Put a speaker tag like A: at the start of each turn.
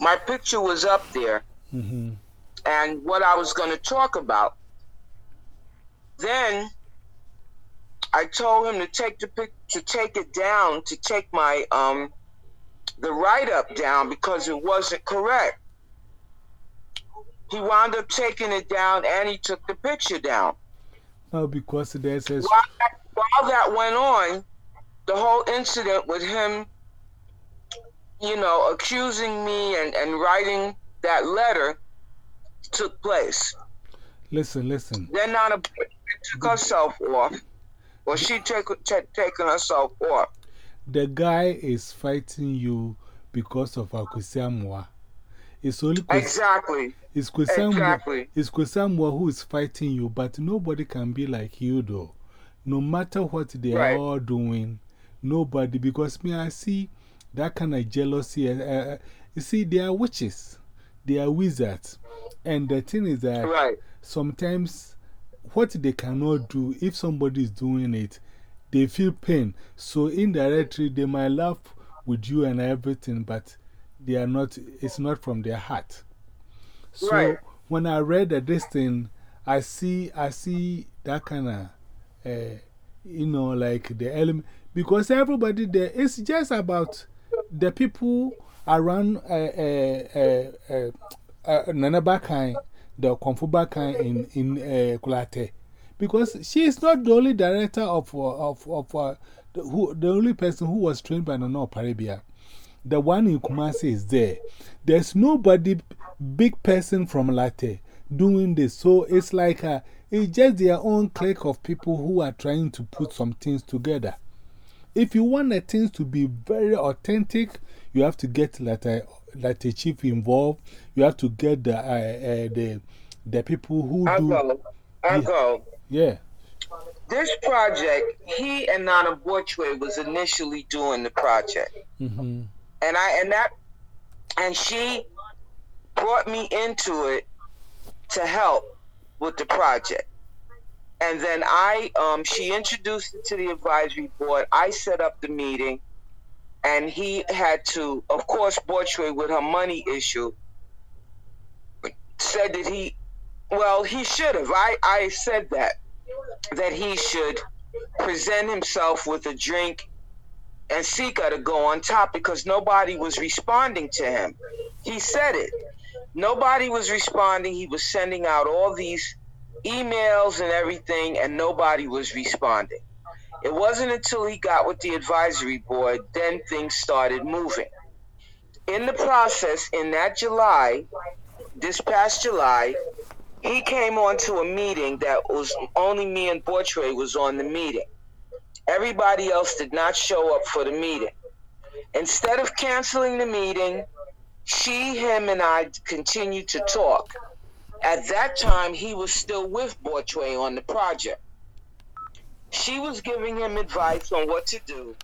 A: my picture was up there
B: Mm-hmm.
A: and what I was going to talk about. Then I told him to take the pic to take it down, to take my um the write up down because it wasn't correct. He wound up taking it down and he took the picture down.
B: No, because there's a.
A: While that, while that went on, the whole incident with him, you know, accusing me and, and writing that letter took place.
B: Listen, listen.
A: Then Nana took herself off. Well, she took taken herself off.
B: The guy is fighting you because of Akusiamwa. It's only
A: Exactly.
B: it's Kwesiamwa
A: Exactly.
B: it's Kwesiamwa who is fighting you, but nobody can be like you, though. No matter what they are all doing, nobody, because me, I see that kind of jealousy. Uh, uh, you see, they are witches, they are wizards. And the thing is that
A: Right.
B: sometimes what they cannot do, if somebody is doing it, they feel pain. So indirectly, they might laugh with you and everything, but they are not, it's not from their heart. So
A: Right.
B: when I read that this thing, I see, I see that kind of, uh, you know, like the element, because everybody there, it's just about the people around uh, uh, uh, Nana Bakai, the Kung Fu Bakai in, in Kulate. Because she is not the only director of, of, of the, who, the only person who was trained by Nana Oparebea. The one in Kumasi is there. There's nobody big person from Larteh doing this. So it's like a, it's just their own clique of people who are trying to put some things together. If you want the things to be very authentic, you have to get Larteh, Larteh Chief involved. You have to get the, uh, uh, the, the people who
A: I
B: do.
A: go. I
B: Yeah.
A: go.
B: Yeah.
A: This project, he and Nana Borchway was initially doing the project.
B: -hmm.
A: and I and that and she brought me into it to help with the project. And then I um she introduced it to the advisory board. I set up the meeting and he had to of course Borchway with her money issue said that he well he should have. I, I said that that he should present himself with a drink and Sika to go on top because nobody was responding to him. He said it. Nobody was responding. He was sending out all these emails and everything, and nobody was responding. It wasn't until he got with the advisory board, then things started moving. In the process, in that July, this past July, he came on to a meeting that was only me and Bortre was on the meeting. Everybody else did not show up for the meeting. Instead of canceling the meeting, she, him, and I continued to talk. At that time, he was still with Bortway on the project. She was giving him advice on what to do.